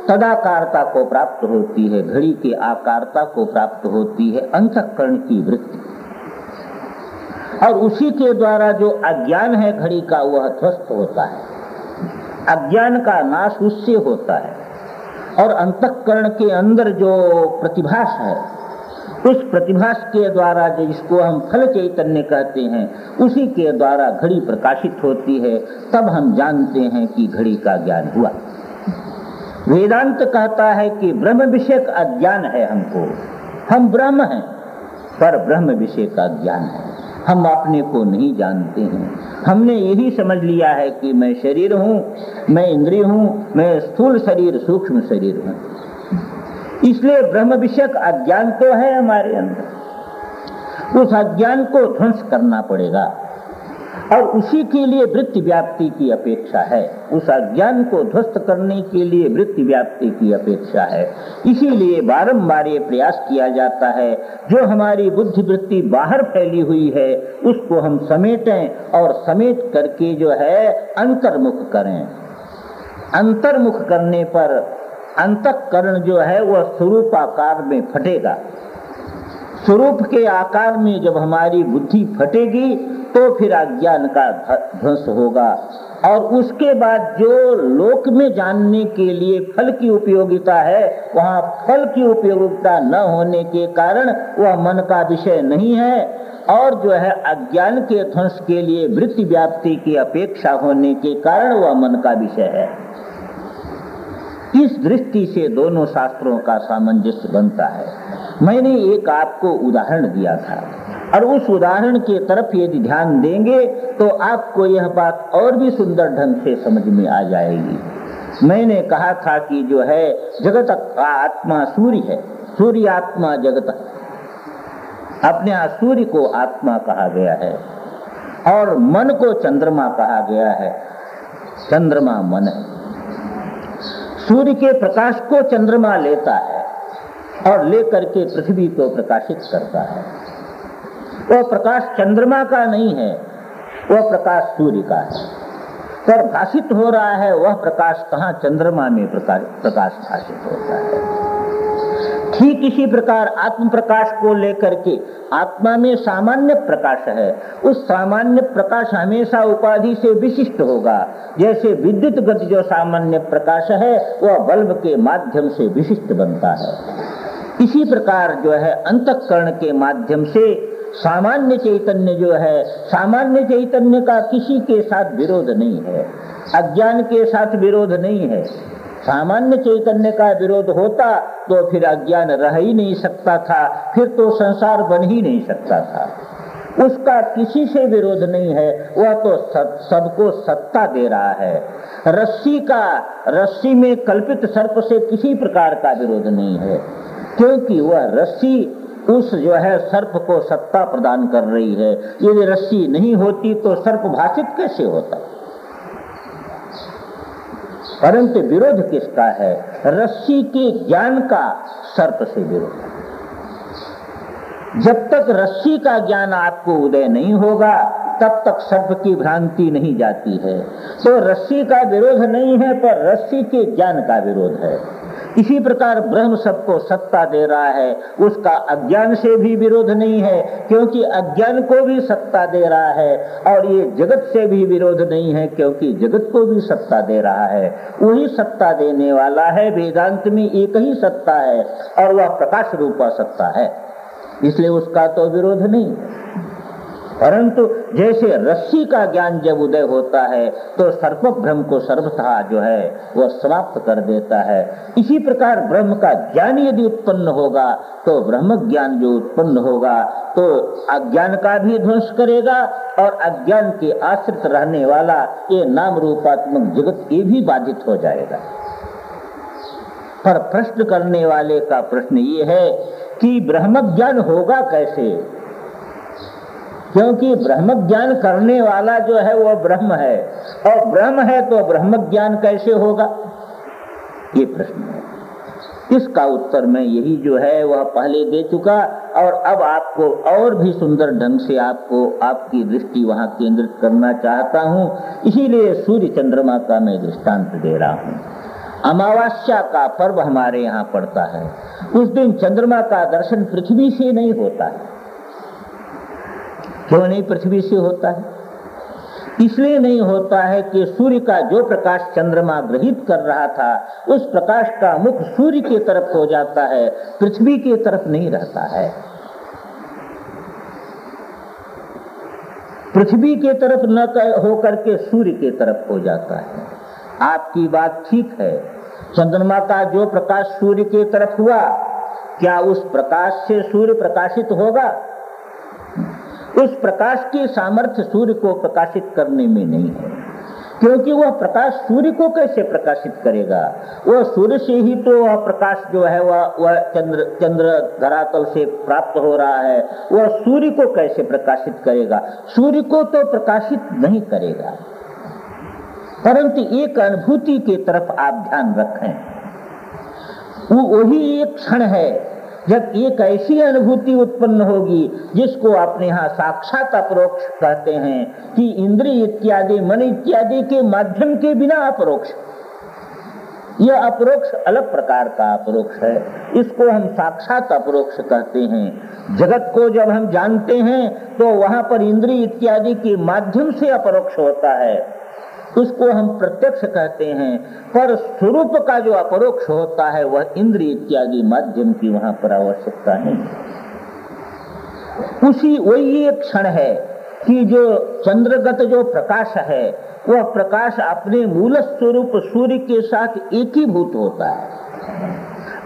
तदाकारता को प्राप्त होती है, घड़ी के आकारता को प्राप्त होती है, अंतकरण की वृत्ति। और उसी के द्वारा जो अज्ञान है घड़ी का, वह ध्वस्त होता है। अज्ञान का नाश उससे होता है। और अंतकरण के अंदर जो प्रतिभास है, उस प्रतिभास के द्वारा जो इसको हम फल चैतन्य कहते हैं, उसी के द्वारा घड़ी प्रकाशित होती है। तब हम जानते हैं कि घड़ी का ज्ञान हुआ। वेदांत कहता है कि ब्रह्म विषय का अज्ञान है हमको। हम ब्रह्म हैं, पर ब्रह्म विषय का ज्ञान है। हम अपने को नहीं जानते हैं। हमने यही समझ लिया है कि मैं शरीर हूँ, मैं इंद्रिय हूँ, मैं स्थूल शरीर, सूक्ष्म शरीर हूँ। इसलिए ब्रह्म विषयक अज्ञान तो है हमारे अंदर। उस अज्ञान को ध्वंस करना पड़ेगा। और उसी के लिए वृत्ति व्याप्ति की अपेक्षा है। उस अज्ञान को ध्वस्त करने के लिए वृत्ति व्याप्ति की अपेक्षा है। इसीलिए बारंबार ये प्रयास किया जाता है, जो हमारी बुद्धि वृत्ति बाहर फैली हुई है, उसको हम समेटें और समेट करके जो है, अंतर्मुख करें। अंतर्मुख करने पर अंतकरण जो है, वह स्वरूप आकार में फटेगा। स्वरूप के आकार में जब हमारी बुद्धि फटेगी तो फिर अज्ञान का ध्वंस होगा। और उसके बाद जो लोक में जानने के लिए फल की उपयोगिता है, वहाँ फल की उपयोगिता न होने के कारण वह मन का विषय नहीं है। और जो है अज्ञान के ध्वंस के लिए वृत्ति व्याप्ति की अपेक्षा होने के कारण वह मन का विषय है। इस दृष्टि से दोनों शास्त्रों का सामंजस्य बनता है। मैंने एक आपको उदाहरण दिया था। और उस उदाहरण के तरफ़ यदि ध्यान देंगे तो आपको यह बात और भी सुंदर ढंग से समझ में आ जाएगी। मैंने कहा था कि जो है, जगत का आत्मा सूर्य है। सूर्य आत्मा जगत अपने सूर्य को आत्मा कहा गया है। और मन को चंद्रमा कहा गया है। चंद्रमा मन है। सूर्य के प्रकाश को चंद्रमा लेता है। और लेकर के पृथ्वी को प्रकाशित करता है। वह प्रकाश चंद्रमा का नहीं है वह प्रकाश सूर्य का है। पर भाषित हो रहा है, वह प्रकाश कहाँ चंद्रमा में प्रकाश प्रकाश भाषित होता है। ठीक इसी प्रकार आत्म प्रकाश को लेकर के आत्मा में सामान्य प्रकाश है। उस सामान्य प्रकाश हमेशा उपाधि से विशिष्ट होगा। जैसे विद्युत गति जो सामान्य प्रकाश है, वह बल्ब के माध्यम से विशिष्ट बनता है। इसी प्रकार जो है अंतकरण के माध्यम से सामान्य चैतन्य जो है, सामान्य चैतन्य का किसी के साथ विरोध नहीं है, अज्ञान के साथ विरोध नहीं है। सामान्य चैतन्य का विरोध होता तो फिर अज्ञान रह ही नहीं सकता था, फिर तो संसार बन ही नहीं सकता था। उसका किसी से विरोध नहीं है, वह तो सबको सत्ता दे रहा है। रस्सी का, रस्सी में कल्पित सर्प से किसी प्रकार का विरोध नहीं है। क्योंकि वह रस्सी उस जो है सर्प को सत्ता प्रदान कर रही है। यदि रस्सी नहीं होती तो सर्प भाषित कैसे होता? परंतु विरोध किसका है? रस्सी के ज्ञान का सर्प से विरोध। जब तक रस्सी का ज्ञान आपको उदय नहीं होगा, तब तक सर्प की भ्रांति नहीं जाती है। तो रस्सी का विरोध नहीं है, पर रस्सी के ज्ञान का विरोध है। इसी प्रकार ब्रह्म सबको सत्ता दे रहा है। उसका अज्ञान से भी विरोध नहीं है, क्योंकि अज्ञान को भी सत्ता दे रहा है और ये जगत से भी विरोध नहीं है, क्योंकि जगत को भी सत्ता दे रहा है। वही सत्ता देने वाला है, वेदांत में एक ही सत्ता है और वह प्रकाश रूपा सत्ता है। इसलिए उसका तो विरोध नहीं है। परंतु जैसे रस्सी का ज्ञान जब उदय होता है तो सर्प भ्रम को सर्वथा जो है वह समाप्त कर देता है। इसी प्रकार ब्रह्म का ज्ञान यदि उत्पन्न होगा तो ब्रह्म ज्ञान जो उत्पन्न होगा तो अज्ञान का भी ध्वंस करेगा, और अज्ञान के आश्रित रहने वाला ये नाम रूपात्मक जगत ये भी बाधित हो जाएगा। पर प्रश्न करने वाले का प्रश्न ये है कि ब्रह्म ज्ञान होगा कैसे? क्योंकि ब्रह्म ज्ञान करने वाला जो है वह ब्रह्म है। और ब्रह्म है तो ब्रह्म ज्ञान कैसे होगा? ये प्रश्न है। इसका उत्तर मैं यही जो है वह पहले दे चुका। और अब आपको और भी सुंदर ढंग से आपको आपकी दृष्टि वहाँ केंद्रित करना चाहता हूँ। इसीलिए सूर्य चंद्रमा का मैं दृष्टांत दे रहा हूँ। अमावस्या का पर्व हमारे यहाँ पड़ता है। उस दिन चंद्रमा का दर्शन पृथ्वी से नहीं होता है। क्यों नहीं पृथ्वी से होता है? इसलिए नहीं होता है कि सूर्य का जो प्रकाश चंद्रमा ग्रहित कर रहा था, उस प्रकाश का मुख सूर्य की तरफ़ हो जाता है, पृथ्वी की तरफ़ नहीं रहता है। पृथ्वी के तरफ़ न होकर के सूर्य के तरफ़ हो जाता है। आपकी बात ठीक है। चंद्रमा का जो प्रकाश सूर्य की तरफ़ हुआ, क्या उस प्रकाश से सूर्य प्रकाशित होगा? उस प्रकाश की सामर्थ्य सूर्य को प्रकाशित करने में नहीं है। क्योंकि वह प्रकाश सूर्य को कैसे प्रकाशित करेगा? वह सूर्य से ही तो वह प्रकाश जो है, वह वह चंद्र चंद्र धरातल से प्राप्त हो रहा है। वह सूर्य को कैसे प्रकाशित करेगा? सूर्य को तो प्रकाशित नहीं करेगा। परंतु एक अनुभूति की तरफ़ आप ध्यान रखें। वही एक क्षण है जब एक ऐसी अनुभूति उत्पन्न होगी, जिसको अपने यहाँ साक्षात अपरोक्ष कहते हैं कि इंद्रिय इत्यादि, मन इत्यादि के माध्यम के बिना अपरोक्ष। यह अपरोक्ष अलग प्रकार का अपरोक्ष है। इसको हम साक्षात अपरोक्ष कहते हैं। जगत को जब हम जानते हैं तो वहाँ पर इंद्रिय इत्यादि के माध्यम से अपरोक्ष होता है। उसको हम प्रत्यक्ष कहते हैं। पर स्वरूप का जो अपरोक्ष होता है, वह इंद्रिय इत्यादि माध्यम की वहाँ पर आवश्यकता नहीं उसी वही एक क्षण है कि जो चंद्रगत जो प्रकाश है, वह प्रकाश अपने मूल स्वरूप सूर्य के साथ एकीभूत होता है।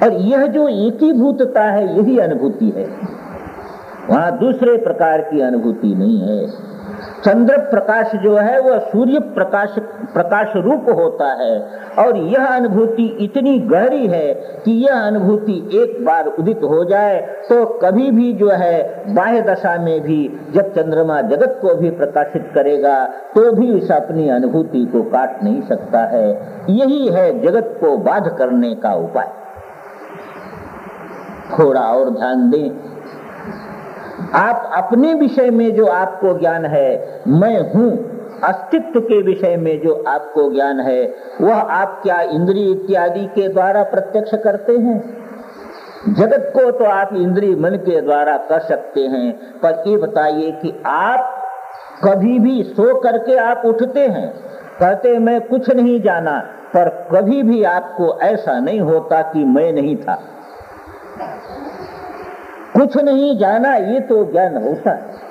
और यह जो एकीभूतता है, यही अनुभूति है। वहाँ दूसरे प्रकार की अनुभूति नहीं है। चंद्र प्रकाश जो है, वह सूर्य प्रकाश प्रकाश रूप होता है। और यह अनुभूति इतनी गहरी है कि यह अनुभूति एक बार उदित हो जाए तो कभी भी जो है, बाह्य दशा में भी जब चंद्रमा जगत को भी प्रकाशित करेगा तो भी उस अपनी अनुभूति को काट नहीं सकता है। यही है जगत को बाध करने का उपाय। थोड़ा और ध्यान दें। आप अपने विषय में जो आपको ज्ञान है, मैं हूँ। अस्तित्व के विषय में जो आपको ज्ञान है, वह आप क्या इंद्रिय इत्यादि के द्वारा प्रत्यक्ष करते हैं? जगत को तो आप इंद्रिय मन के द्वारा कर सकते हैं, पर ये बताइए कि आप कभी भी सो करके आप उठते हैं? कहते, मैं कुछ नहीं जाना, पर कभी भी आपको ऐसा नहीं होता कि मैं नहीं था। कुछ नहीं जाना, ये तो ज्ञान होता है।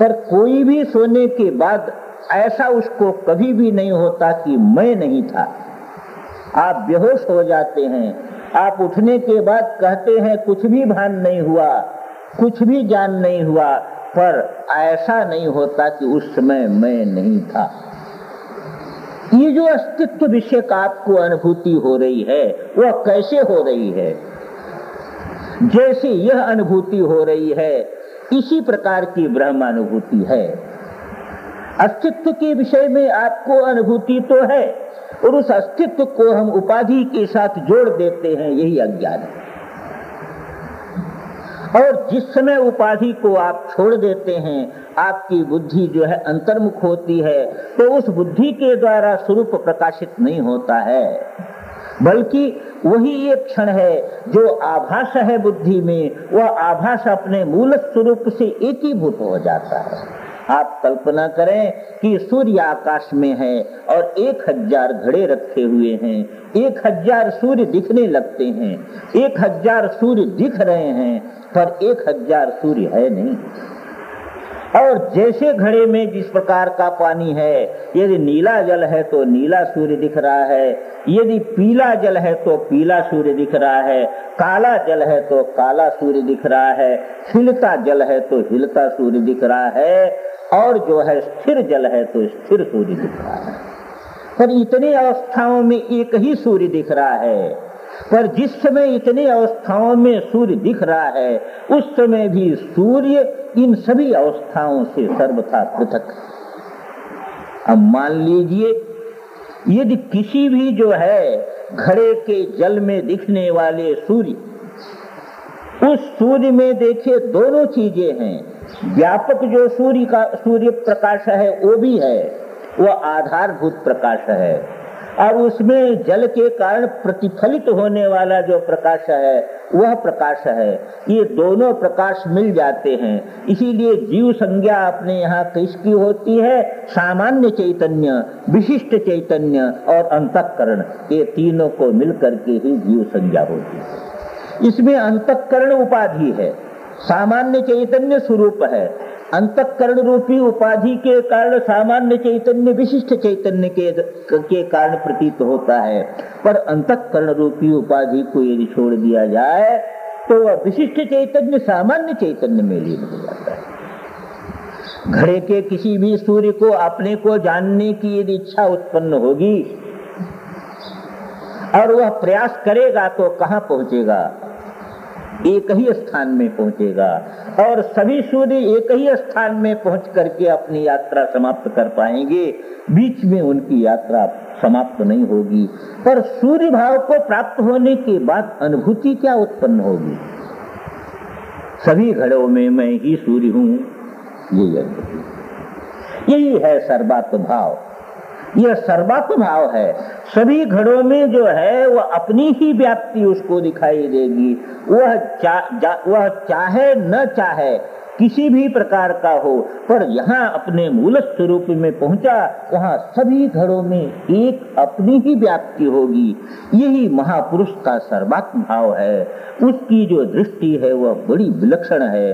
पर कोई भी सोने के बाद ऐसा उसको कभी भी नहीं होता कि मैं नहीं था। आप बेहोश हो जाते हैं। आप उठने के बाद कहते हैं, कुछ भी भान नहीं हुआ, कुछ भी ज्ञान नहीं हुआ, पर ऐसा नहीं होता कि उस समय मैं नहीं था। ये जो अस्तित्व विषय का आपको अनुभूति हो रही है, वह कैसे हो रही है? जैसे यह अनुभूति हो रही है, इसी प्रकार की ब्रह्म अनुभूति है। अस्तित्व के विषय में आपको अनुभूति तो है, और उस अस्तित्व को हम उपाधि के साथ जोड़ देते हैं, यही अज्ञान है। और जिस समय उपाधि को आप छोड़ देते हैं, आपकी बुद्धि जो है अंतर्मुख होती है तो उस बुद्धि के द्वारा स्वरूप प्रकाशित नहीं होता है। बल्कि वही एक क्षण है जो आभास है बुद्धि में, वह आभास अपने मूल स्वरूप से एकीभूत हो जाता है। आप कल्पना करें कि सूर्य आकाश में है और एक हज़ार घड़े रखे हुए हैं, एक हज़ार सूर्य दिखने लगते हैं, एक हज़ार सूर्य दिख रहे हैं, पर एक हज़ार सूर्य है नहीं। और जैसे घड़े में जिस प्रकार का पानी है, यदि नीला जल है तो नीला सूर्य दिख रहा है, यदि पीला जल है तो पीला सूर्य दिख रहा है, काला जल है तो काला सूर्य दिख रहा है, हिलता जल है तो हिलता सूर्य दिख रहा है, और जो है स्थिर जल है तो स्थिर सूर्य दिख रहा है। पर इतनी अवस्थाओं में एक ही सूर्य दिख रहा है। पर जिस समय इतनी अवस्थाओं में सूर्य दिख रहा है, उस समय भी सूर्य इन सभी अवस्थाओं से सर्वथा पृथक अब मान लीजिए, यदि किसी भी जो है घड़े के जल में दिखने वाले सूर्य, उस सूर्य में देखिए दोनों चीज़ें हैं। व्यापक जो सूर्य का, सूर्य प्रकाश है, वो भी है वह आधारभूत प्रकाश है। और उसमें जल के कारण प्रतिफलित होने वाला जो प्रकाश है, वह प्रकाश है। ये दोनों प्रकाश मिल जाते हैं। इसीलिए जीव संज्ञा अपने यहाँ किसकी होती है। सामान्य चैतन्य, विशिष्ट चैतन्य और अंतकरण, ये तीनों को मिल करके ही जीव संज्ञा होती है। इसमें अंतकरण उपाधि है। सामान्य चैतन्य स्वरूप है। अंतकरण रूपी उपाधि के कारण, सामान्य चैतन्य, विशिष्ट चैतन्य के के कारण प्रतीत होता है। पर अंतकरण रूपी उपाधि को यदि छोड़ दिया जाए तो वह विशिष्ट चैतन्य, सामान्य चैतन्य में लीन हो जाता है। घड़े के किसी भी सूर्य को, अपने को जानने की यदि इच्छा उत्पन्न होगी, और वह प्रयास करेगा तो कहाँ पहुंचेगा? एक ही स्थान में पहुंचेगा। और सभी सूर्य एक ही स्थान में पहुँच करके अपनी यात्रा समाप्त कर पाएँगे। बीच में उनकी यात्रा समाप्त नहीं होगी। पर सूर्य भाव को प्राप्त होने के बाद अनुभूति क्या उत्पन्न होगी? सभी घड़ों में मैं ही सूर्य हूँ। ये अनुभूति यही है सर्वात्म भाव। यह सर्वात्म भाव है। सभी घड़ों में जो है वह अपनी ही व्याप्ति उसको दिखाई देगी। वह चा, वह चाहे न चाहे किसी भी प्रकार का हो पर यहाँ अपने मूल स्वरूप में पहुँचा वहाँ सभी घरों में एक अपनी ही व्याप्ति होगी। यही महापुरुष का सर्वात्म भाव है। उसकी जो दृष्टि है वह बड़ी विलक्षण है।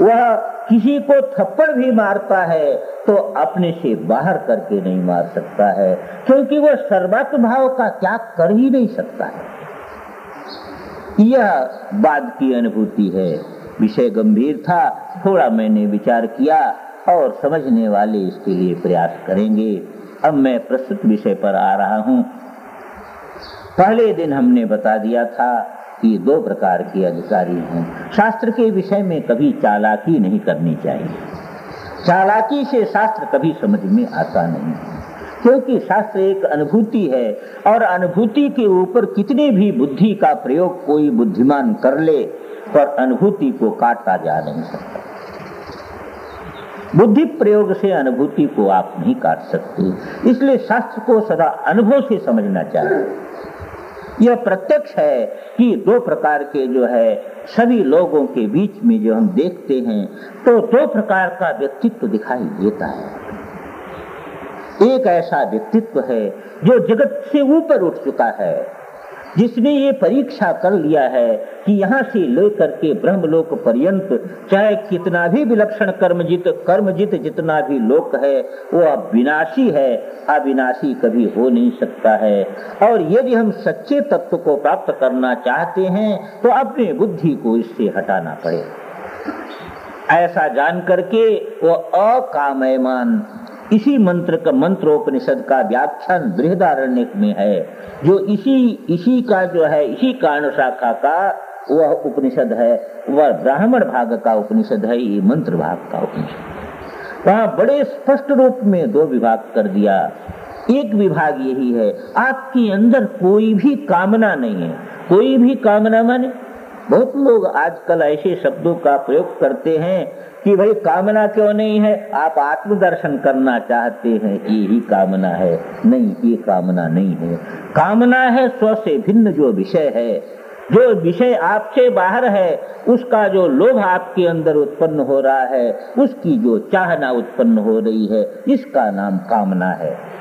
वह किसी को थप्पड़ भी मारता है तो अपने से बाहर करके नहीं मार सकता है, क्योंकि वह सर्वात्म भाव का त्याग कर ही नहीं सकता है। यह बाद की अनुभूति है। विषय गंभीर था, थोड़ा मैंने विचार किया और समझने वाले इसके लिए प्रयास करेंगे। अब मैं प्रस्तुत विषय पर आ रहा हूँ। पहले दिन हमने बता दिया था कि दो प्रकार के अधिकारी हैं। शास्त्र के विषय में कभी चालाकी नहीं करनी चाहिए। चालाकी से शास्त्र कभी समझ में आता नहीं क्योंकि शास्त्र एक अनुभूति है और अनुभूति के ऊपर कितने भी बुद्धि का प्रयोग कोई बुद्धिमान कर ले, पर अनुभूति को काटा जा नहीं सकता। बुद्धि प्रयोग से अनुभूति को आप नहीं काट सकते। इसलिए शास्त्र को सदा अनुभव से समझना चाहिए। यह प्रत्यक्ष है कि दो प्रकार के जो है, सभी लोगों के बीच में जो हम देखते हैं तो दो प्रकार का व्यक्तित्व दिखाई देता है। एक ऐसा व्यक्तित्व है जो जगत से ऊपर उठ चुका है। जिसने ये परीक्षा कर लिया है कि यहाँ से लेकर के ब्रह्मलोक पर्यंत, चाहे कितना भी विलक्षण कर्मजित कर्मजित जितना भी लोक है, वो अविनाशी है। अविनाशी कभी हो नहीं सकता है। और यदि हम सच्चे तत्व को प्राप्त करना चाहते हैं तो अपने बुद्धि को इससे हटाना पड़ेगा ऐसा जान करके वो अकामयमान इसी मंत्र का, मंत्रोपनिषद का व्याख्यान बृहदारण्य में है, जो इसी इसी का जो है, इसी कारण शाखा का वह उपनिषद है, वह ब्राह्मण भाग का उपनिषद है, ये मंत्र भाग का उपनिषद। वहाँ बड़े स्पष्ट रूप में दो विभाग कर दिया। एक विभाग यही है, आपके अंदर कोई भी कामना नहीं है। कोई भी कामना माने? बहुत लोग आजकल ऐसे शब्दों का प्रयोग करते हैं कि भाई कामना क्यों नहीं है? आप आत्मदर्शन करना चाहते हैं, ये ही कामना है। नहीं, ये कामना नहीं है। कामना है स्व से भिन्न जो विषय है। जो विषय आपसे बाहर है, उसका जो लोभ आपके अंदर उत्पन्न हो रहा है, उसकी जो चाहना उत्पन्न हो रही है, इसका नाम कामना है।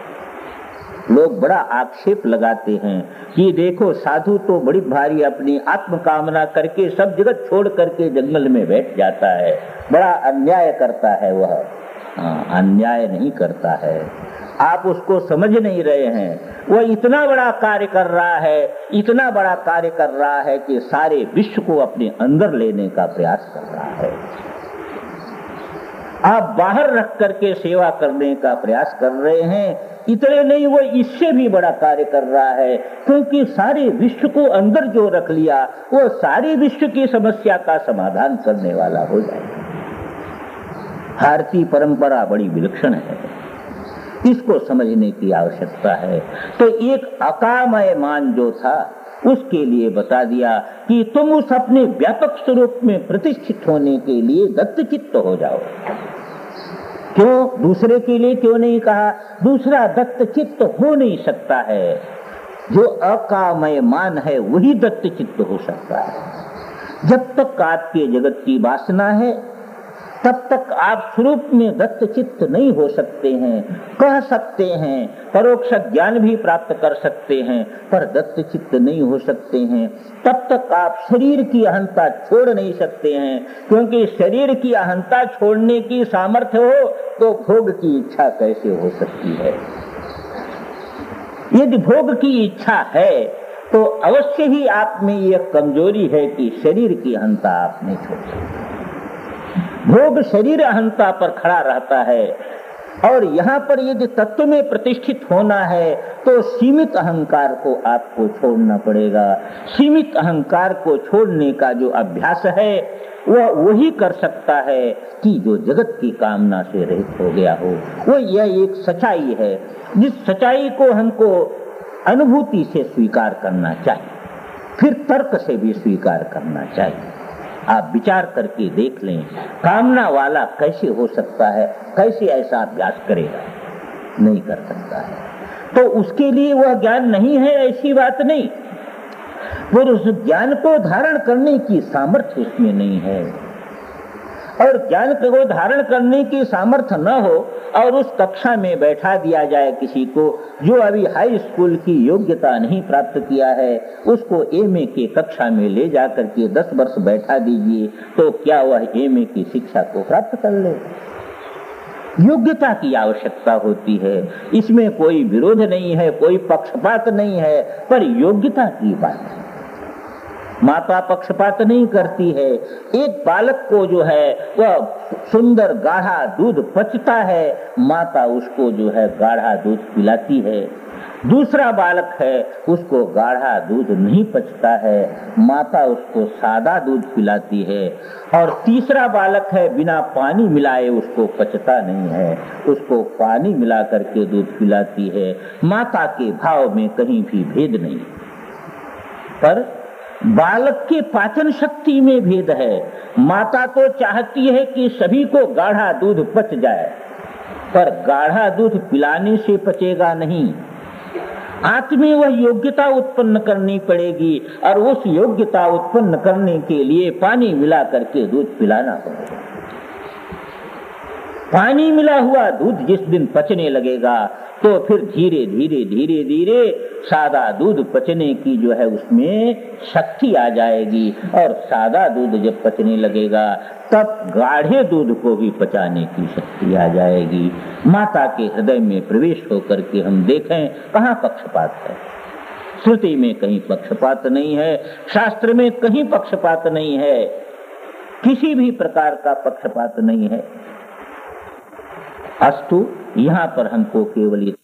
लोग बड़ा आक्षेप लगाते हैं कि देखो साधु तो बड़ी भारी अपनी आत्म कामना करके सब जगत छोड़ करके जंगल में बैठ जाता है। बड़ा अन्याय करता है वह। हाँ, अन्याय नहीं करता है। आप उसको समझ नहीं रहे हैं। वह इतना बड़ा कार्य कर रहा है इतना बड़ा कार्य कर रहा है कि सारे विश्व को अपने अंदर लेने का प्रयास कर रहा है। आप बाहर रख करके सेवा करने का प्रयास कर रहे हैं। इतने नहीं, वो इससे भी बड़ा कार्य कर रहा है। क्योंकि सारे विश्व को अंदर जो रख लिया, वो सारे विश्व की समस्या का समाधान करने वाला हो जाए। भारतीय परंपरा बड़ी विलक्षण है। इसको समझने की आवश्यकता है। तो एक अकामय मान जो था, उसके लिए बता दिया कि तुम उस अपने व्यापक स्वरूप में प्रतिष्ठित होने के लिए दत्तचित्त हो जाओ। क्यों? दूसरे के लिए क्यों नहीं कहा? दूसरा दत्त चित्त हो नहीं सकता है। जो अकामय मान है, वही दत्त चित्त हो सकता है। जब तक आपके जगत की वासना है तब तक आप स्वरूप में दत्त चित्त नहीं हो सकते हैं। कह सकते हैं, परोक्ष ज्ञान भी प्राप्त कर सकते हैं, पर दत्त चित्त नहीं हो सकते हैं। तब तक आप शरीर की अहंता छोड़ नहीं सकते हैं। क्योंकि शरीर की अहंता छोड़ने की सामर्थ्य हो तो भोग की इच्छा कैसे हो सकती है? यदि भोग की इच्छा है तो अवश्य ही आप में यह कमज़ोरी है कि शरीर की अहंता आप नहीं छोड़ सकते। भोग शरीर अहंता पर खड़ा रहता है। और यहाँ पर यदि तत्व में प्रतिष्ठित होना है तो सीमित अहंकार को आपको छोड़ना पड़ेगा। सीमित अहंकार को छोड़ने का जो अभ्यास है, वह वही कर सकता है कि जो जगत की कामना से रहित हो गया हो। वो यह एक सच्चाई है, जिस सच्चाई को हमको अनुभूति से स्वीकार करना चाहिए। फिर तर्क से भी स्वीकार करना चाहिए। आप विचार करके देख लें, कामना वाला कैसे हो सकता है, कैसे ऐसा अभ्यास करेगा? नहीं कर सकता है। तो उसके लिए वह ज्ञान नहीं है, ऐसी बात नहीं। पर उस ज्ञान को धारण करने की सामर्थ्य उसमें नहीं है। और ज्ञान को धारण करने की सामर्थ्य न हो और उस कक्षा में बैठा दिया जाए किसी को जो अभी हाई स्कूल की योग्यता नहीं प्राप्त किया है, उसको एम ए के कक्षा में ले जाकर के दस वर्ष बैठा दीजिए तो क्या वह एम ए की शिक्षा को प्राप्त कर ले? योग्यता की आवश्यकता होती है। इसमें कोई विरोध नहीं है, कोई पक्षपात नहीं है, पर योग्यता की बात है। माता पक्षपात नहीं करती है। एक बालक को जो है, वह सुंदर गाढ़ा दूध पचता है। माता उसको जो है गाढ़ा दूध पिलाती है। दूसरा बालक है, उसको गाढ़ा दूध नहीं पचता है। माता उसको सादा दूध पिलाती है। और तीसरा बालक है, बिना पानी मिलाए उसको पचता नहीं है। उसको पानी मिला करके दूध पिलाती है। माता के भाव में कहीं भी भेद नहीं। पर बालक के पाचन शक्ति में भेद है। माता तो चाहती है कि सभी को गाढ़ा दूध पच जाए, पर गाढ़ा दूध पिलाने से पचेगा नहीं। आत्मे वह योग्यता उत्पन्न करनी पड़ेगी और उस योग्यता उत्पन्न करने के लिए पानी मिला करके दूध पिलाना पड़ेगा। पानी मिला हुआ दूध जिस दिन पचने लगेगा तो फिर धीरे धीरे धीरे धीरे सादा दूध पचने की जो है उसमें शक्ति आ जाएगी। और सादा दूध जब पचने लगेगा, तब गाढ़े दूध को भी पचाने की शक्ति आ जाएगी। माता के हृदय में प्रवेश होकर के हम देखें, कहाँ पक्षपात है? श्रुति में कहीं पक्षपात नहीं है, शास्त्र में कहीं पक्षपात नहीं है। किसी भी प्रकार का पक्षपात नहीं है। अस्तु यहाँ पर हमको केवल